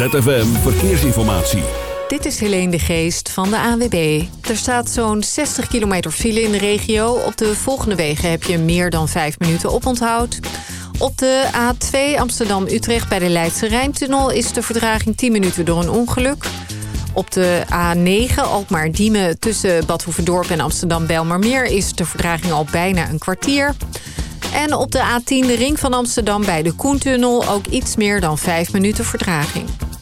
ZFM Verkeersinformatie. Dit is Helene de Geest van de ANWB. Er staat zo'n 60 kilometer file in de regio. Op de volgende wegen heb je meer dan 5 minuten oponthoud. Op de A2 Amsterdam-Utrecht bij de Leidse Rijntunnel... is de verdraging 10 minuten door een ongeluk. Op de A9 Alkmaar-Diemen tussen Bad Hoeverdorp en Amsterdam-Belmarmeer... is de verdraging al bijna een kwartier... En op de A10 de ring van Amsterdam bij de Koentunnel ook iets meer dan 5 minuten vertraging.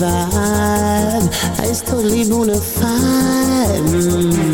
vibe, it's totally bona fide. Mm.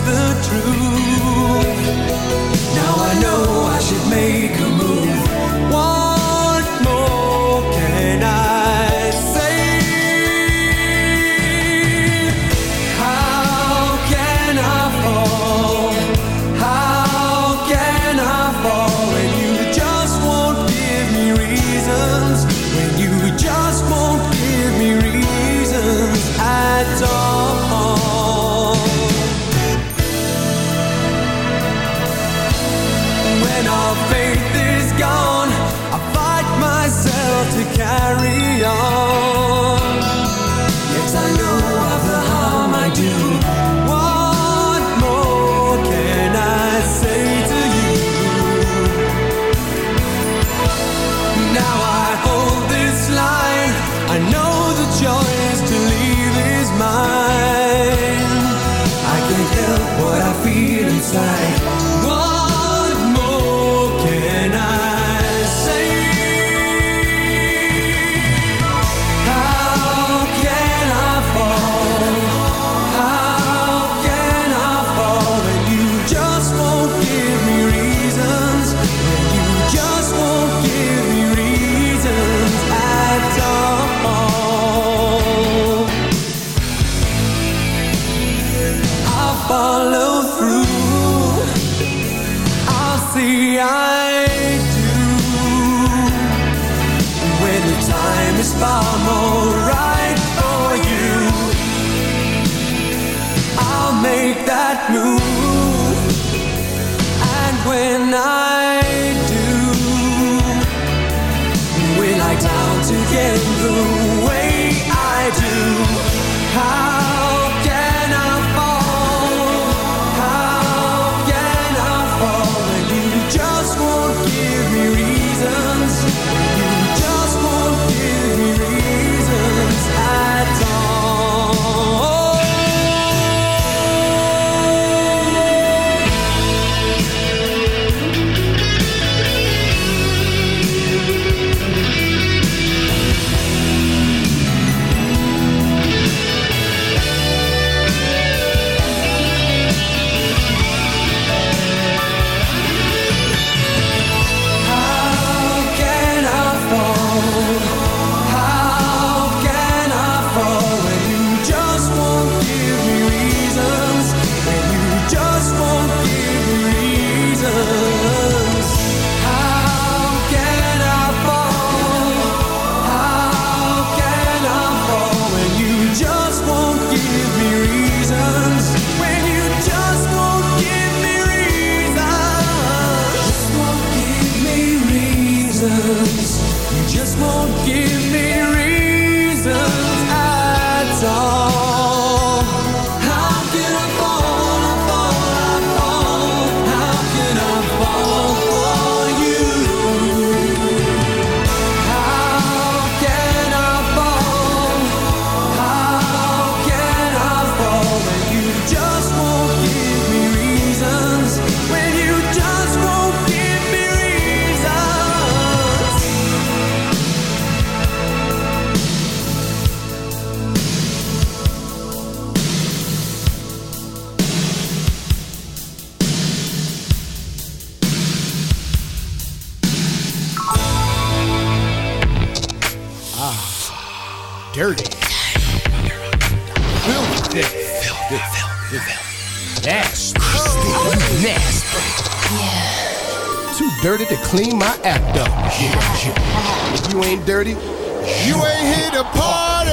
the truth. 是天。dirty. Filthy. Filthy. Nasty. Nasty. Yeah. Too dirty to clean my act up. Yeah, yeah. If you ain't dirty, you ain't here to party.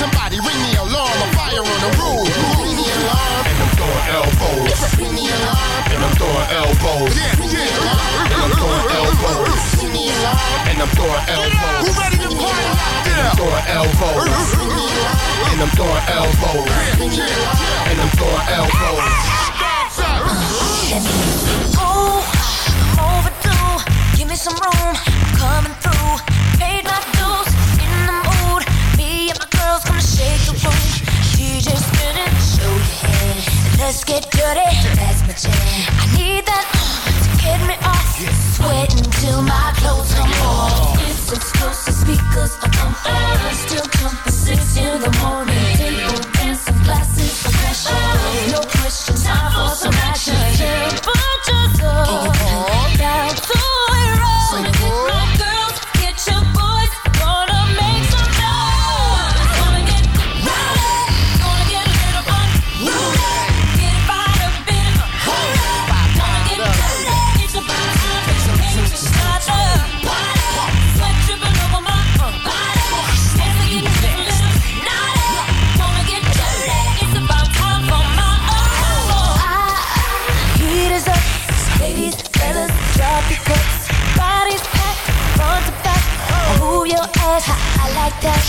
Somebody ring the alarm. A fire on the roof. Ring the alarm. And I'm throwing elbows. Ring the alarm. And I'm throwing elbows. Yeah. and I'm throwing elbows. Who ready to party? And I'm throwing elbows. And I'm throwing elbows. And I'm throwing elbows. Ooh, I'm overdue. Give me some room. I'm coming through. Paid my dues. In the mood. Me and my girls gonna shake the room. DJ spinning. Show your head. Let's get dirty. That's my jam. I need that to get me off. Sweating till my clothes it's close to speakers. I'm on high, still six in the morning. That. I like that.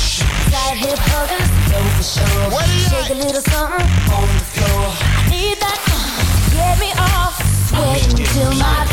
Side hip huggers, no for sure. Shake a little something on the floor. I need that. Uh, get me off, sweating till my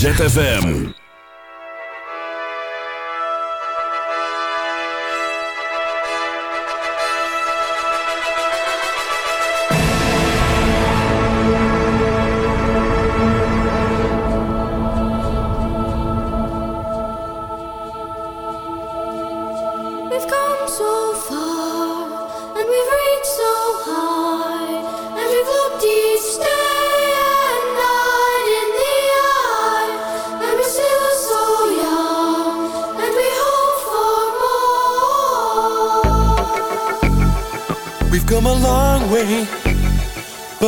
ZFM.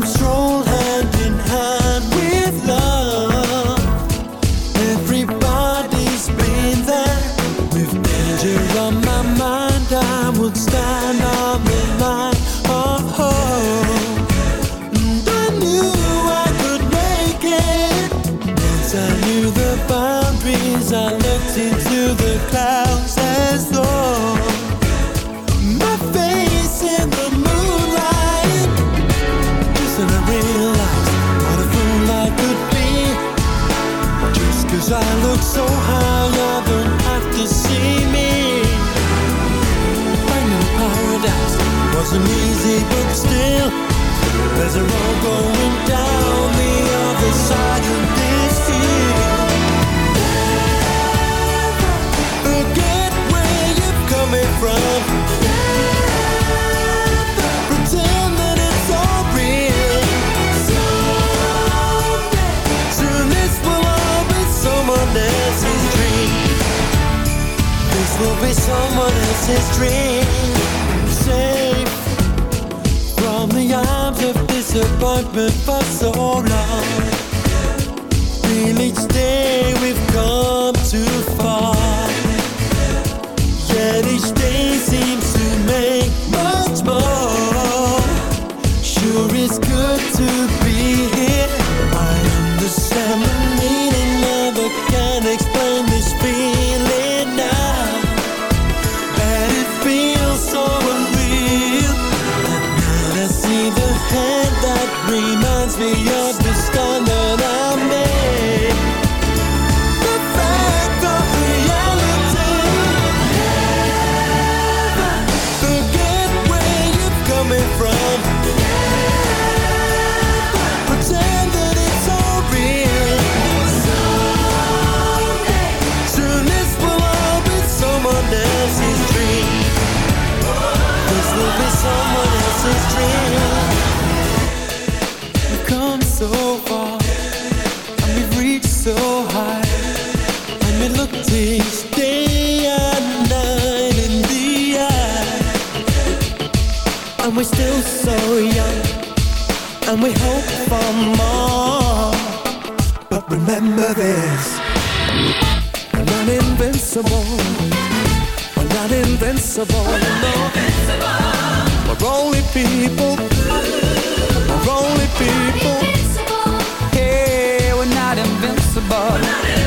Sometimes stroll his dream safe from the arms of disappointment for so long. feel each day we've gone. invincible. We're not invincible. We're, not invincible. we're only people. We're only people. Hey, we're not invincible. We're not invincible.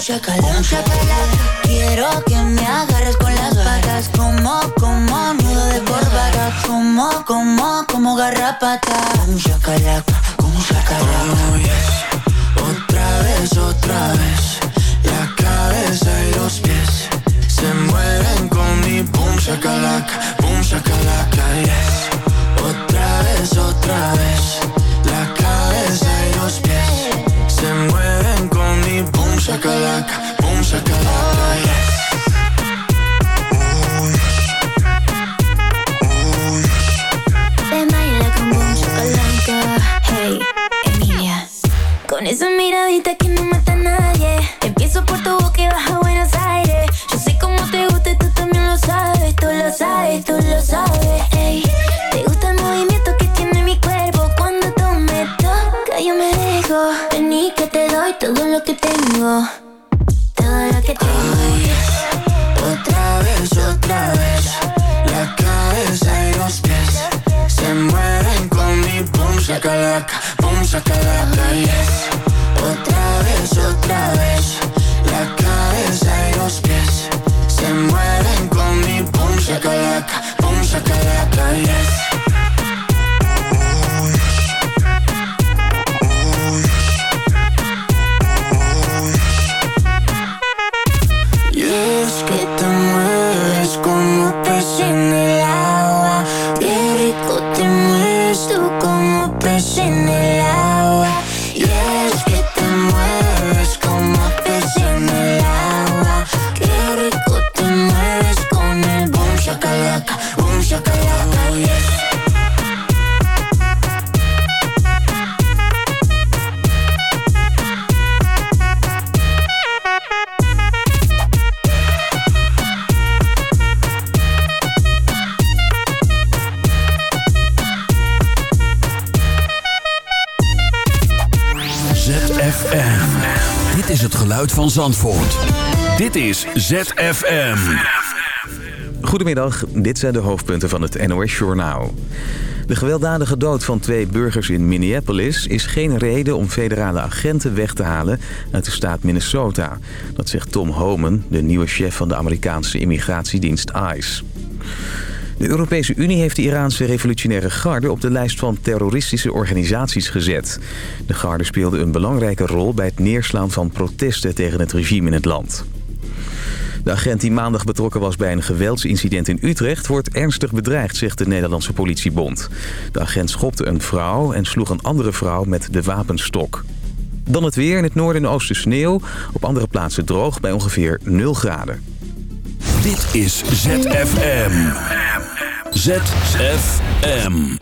chacala, un. Quiero que me agarres con las patas, como, como nudo de corbata, como, como, como garrapata. Un chacala, como chacala. Oh, yes. Otra vez, otra vez, la cabeza y los pies se mueven con mi boom chacalaca, boom chacalaca, yes. Otra vez, otra vez sacalaca, boom sacalaca, yes. Uy, uy. Te baila con boom sacalaca, hey, Emilia. Con esa miradita que no mata nada Otra vez, otra vez La cabeza y los pies Se mueven con mi pum shakalaka Pum shakalaka, yes. Otra vez, otra vez La cabeza y los pies Se mueven con mi pum shakalaka Pum shakalaka, yes Zandvoort. Dit is ZFM. Goedemiddag, dit zijn de hoofdpunten van het NOS-journaal. De gewelddadige dood van twee burgers in Minneapolis is geen reden om federale agenten weg te halen uit de staat Minnesota. Dat zegt Tom Homan, de nieuwe chef van de Amerikaanse immigratiedienst ICE. De Europese Unie heeft de Iraanse revolutionaire garde op de lijst van terroristische organisaties gezet. De garde speelde een belangrijke rol bij het neerslaan van protesten tegen het regime in het land. De agent die maandag betrokken was bij een geweldsincident in Utrecht... wordt ernstig bedreigd, zegt de Nederlandse politiebond. De agent schopte een vrouw en sloeg een andere vrouw met de wapenstok. Dan het weer. In het noorden en oosten sneeuw. Op andere plaatsen droog bij ongeveer 0 graden. Dit is ZFM. ZFM.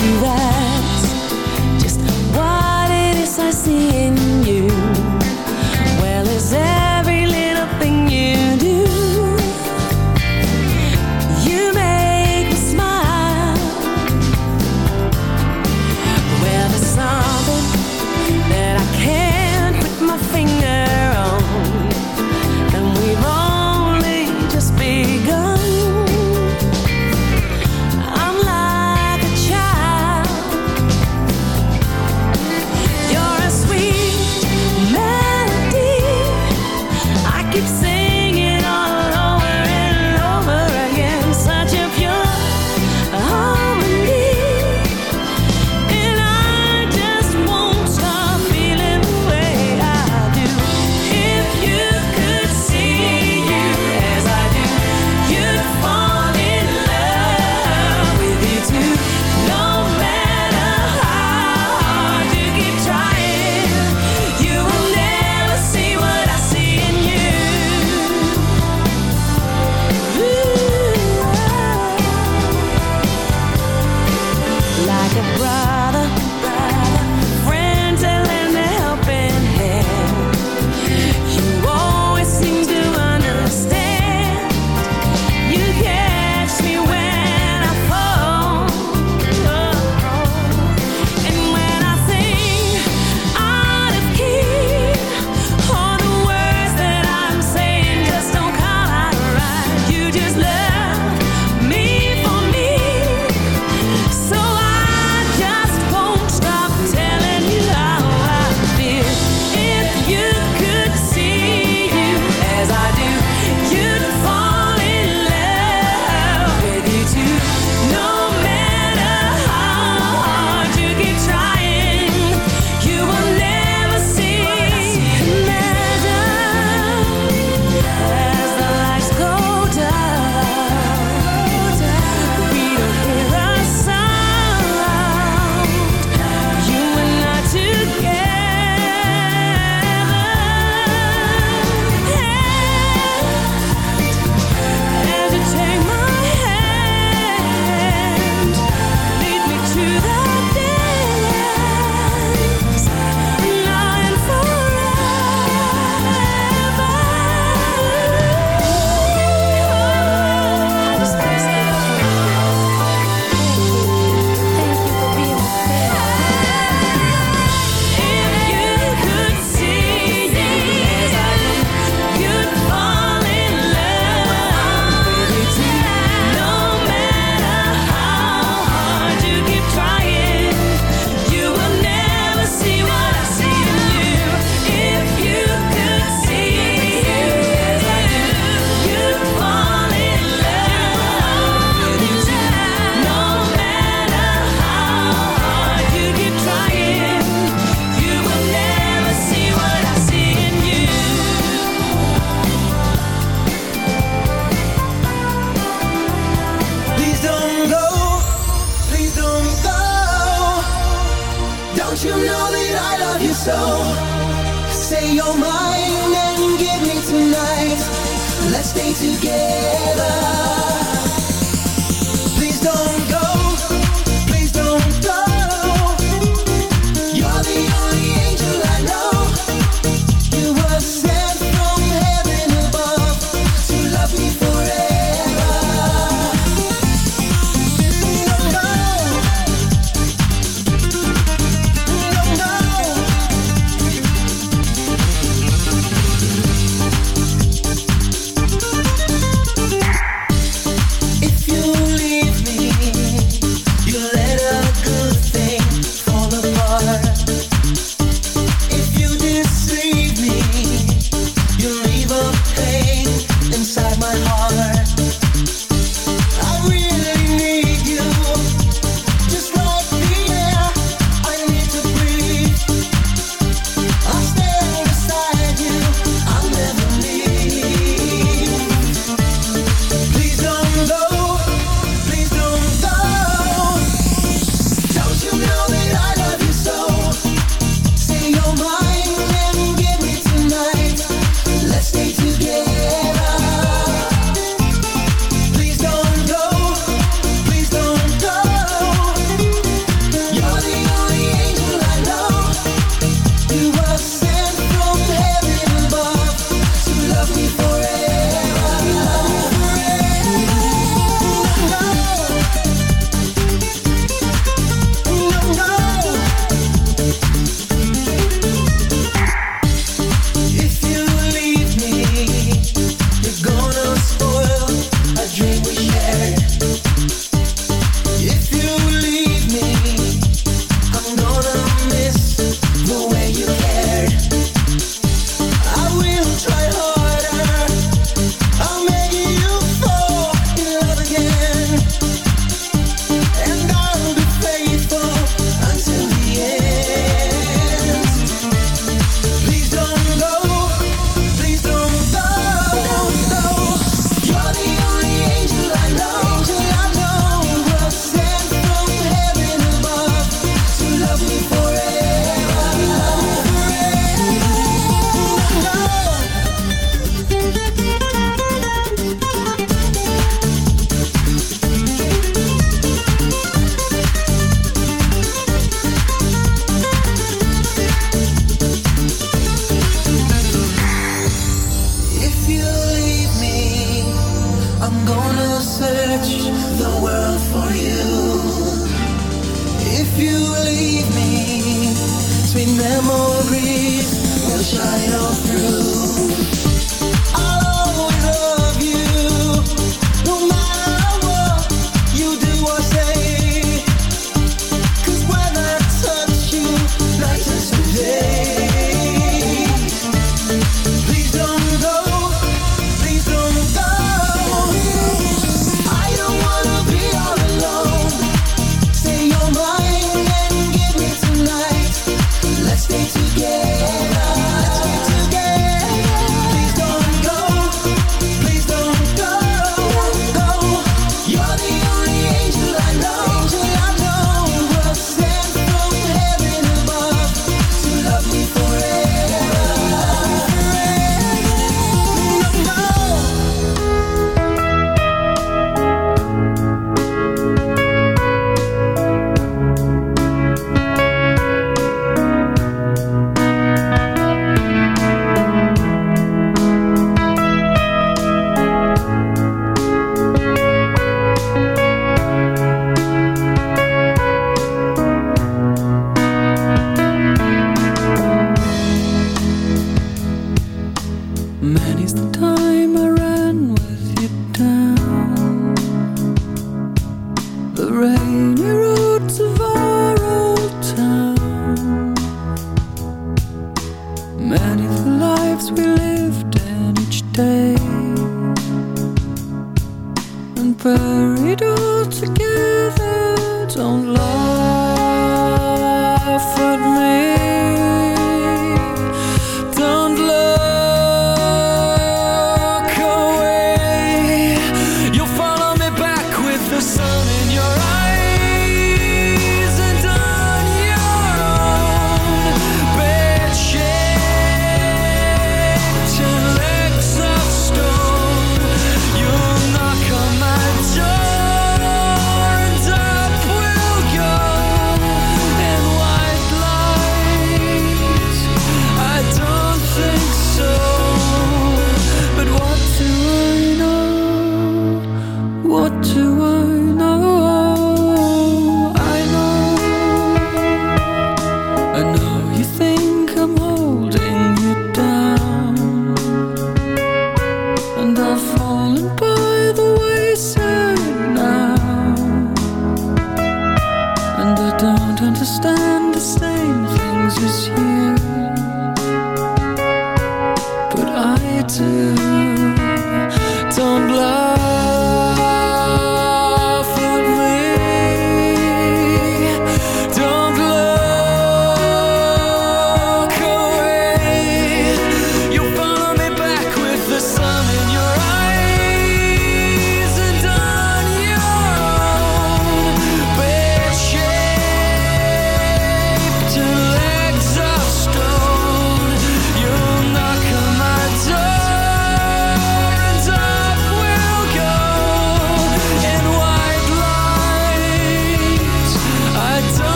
You ask just what it is I see in you.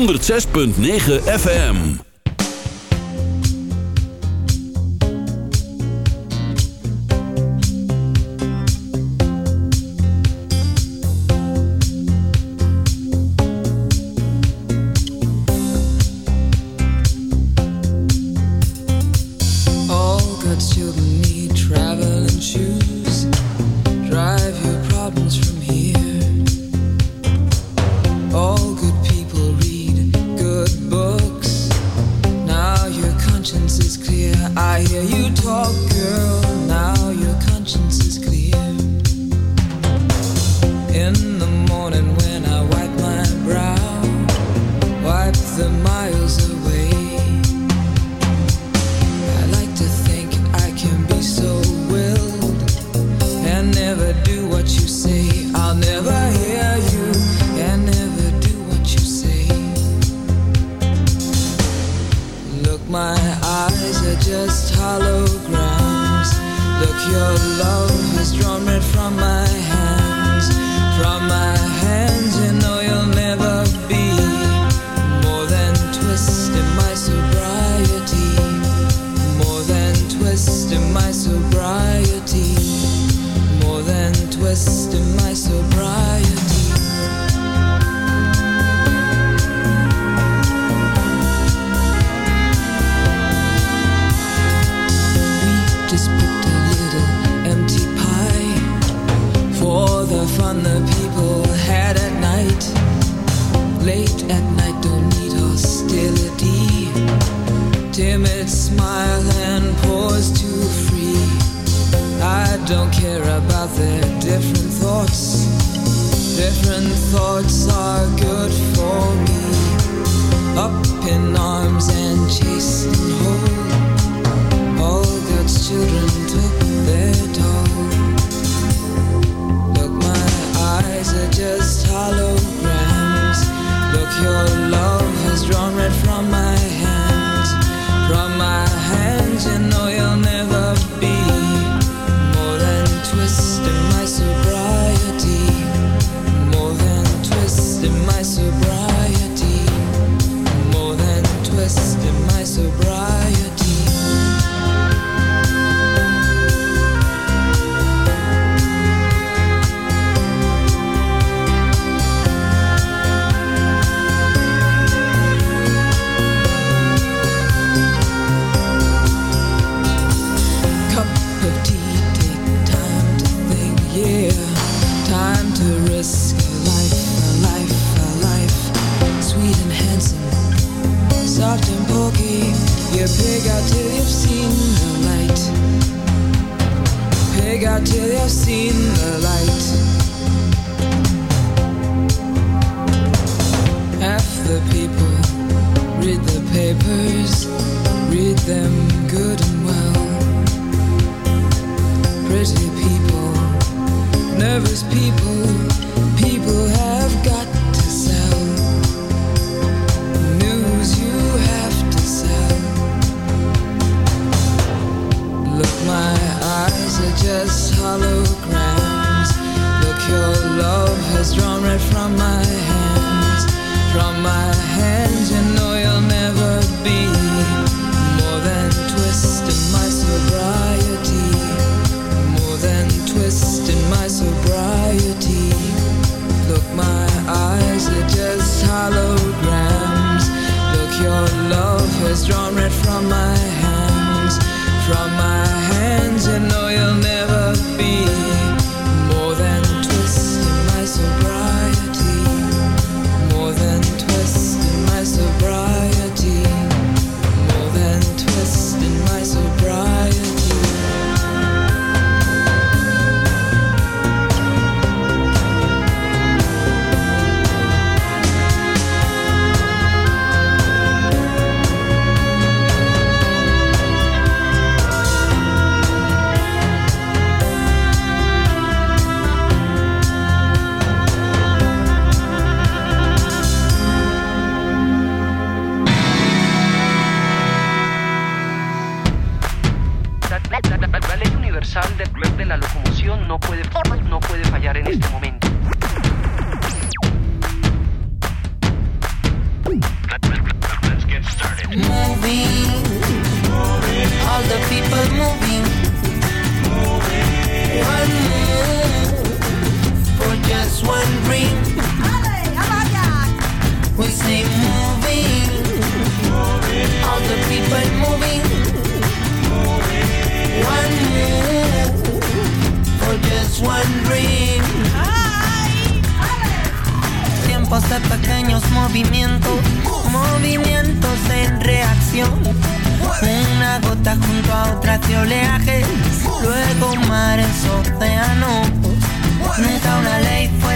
106.9 FM. different thoughts. Different thoughts are good for me. Up in arms and chasing hope.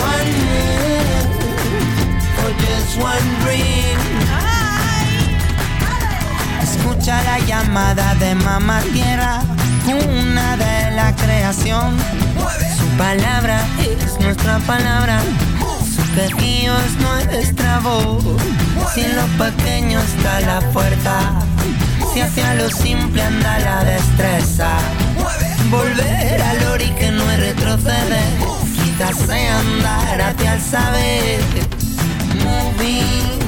One one dream. Escucha la llamada de mamá tierra, una de la creación. Su palabra es nuestra palabra. Su quejío es nuestra voz. Si en lo pequeño está la fuerza, si hacia lo simple anda la destreza. Volver al ori que no es sea andar hacia el saber. Moving,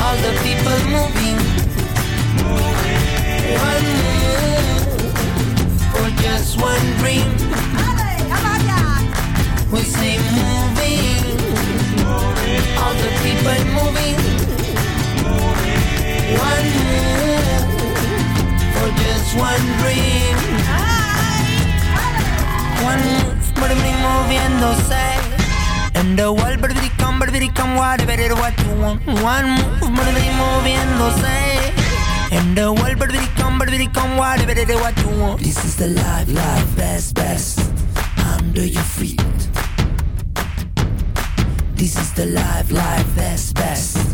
all the people moving. One move for just one dream. We say moving, all the people moving. One move for just one dream. One move, mí moviéndose. And the world, baby, come, baby, come, whatever it what you want. One move, por moviéndose. And the world, baby, come, baby, come, whatever it what you want. This is the life, life, best, best. Under your feet. This is the life, life, best, best.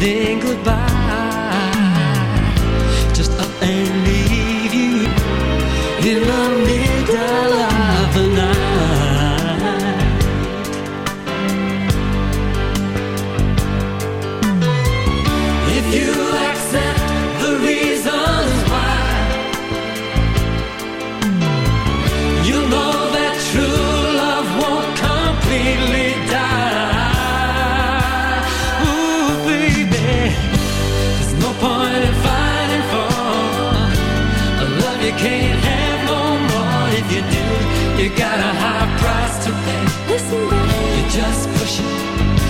then goodbye.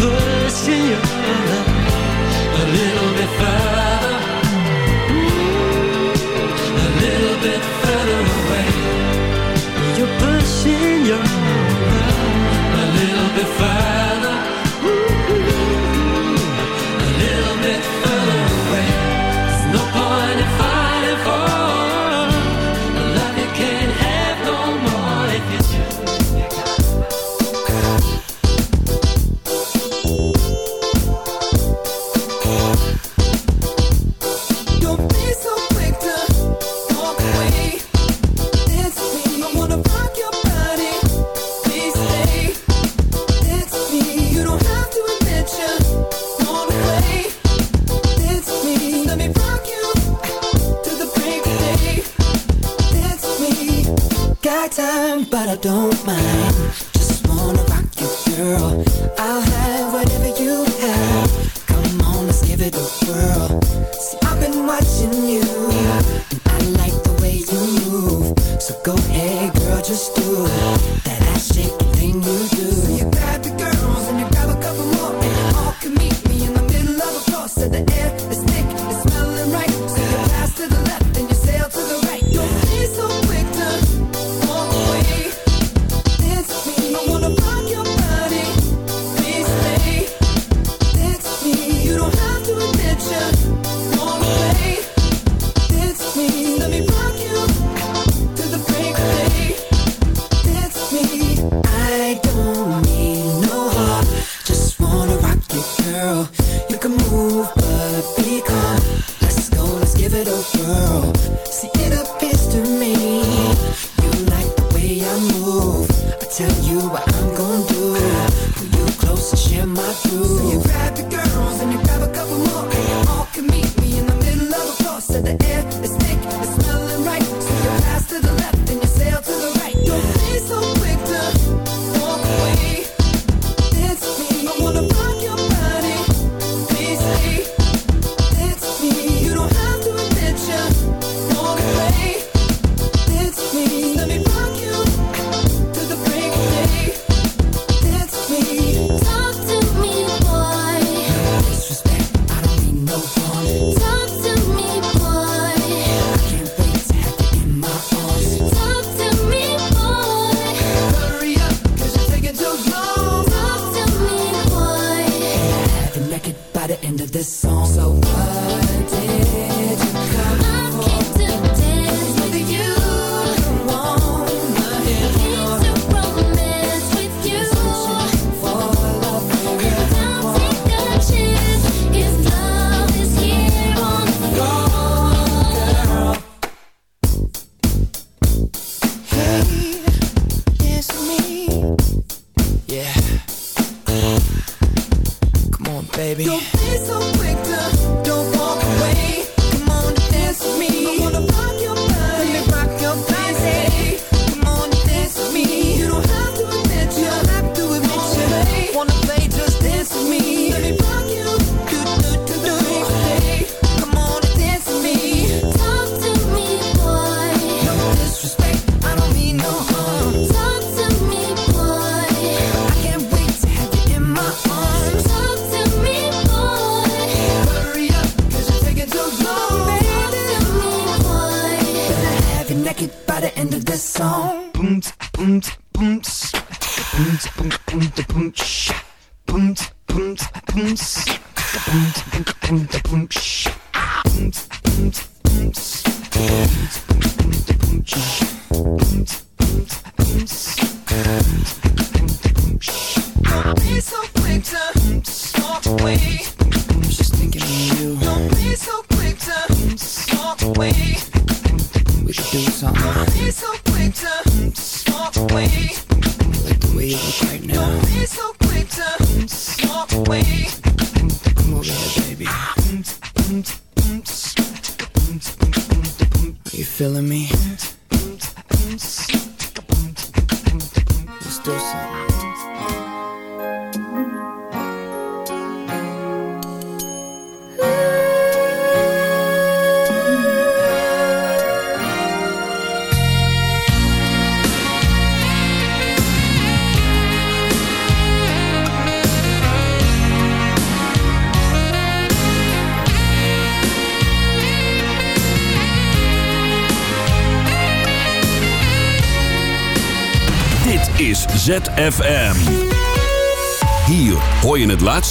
doce e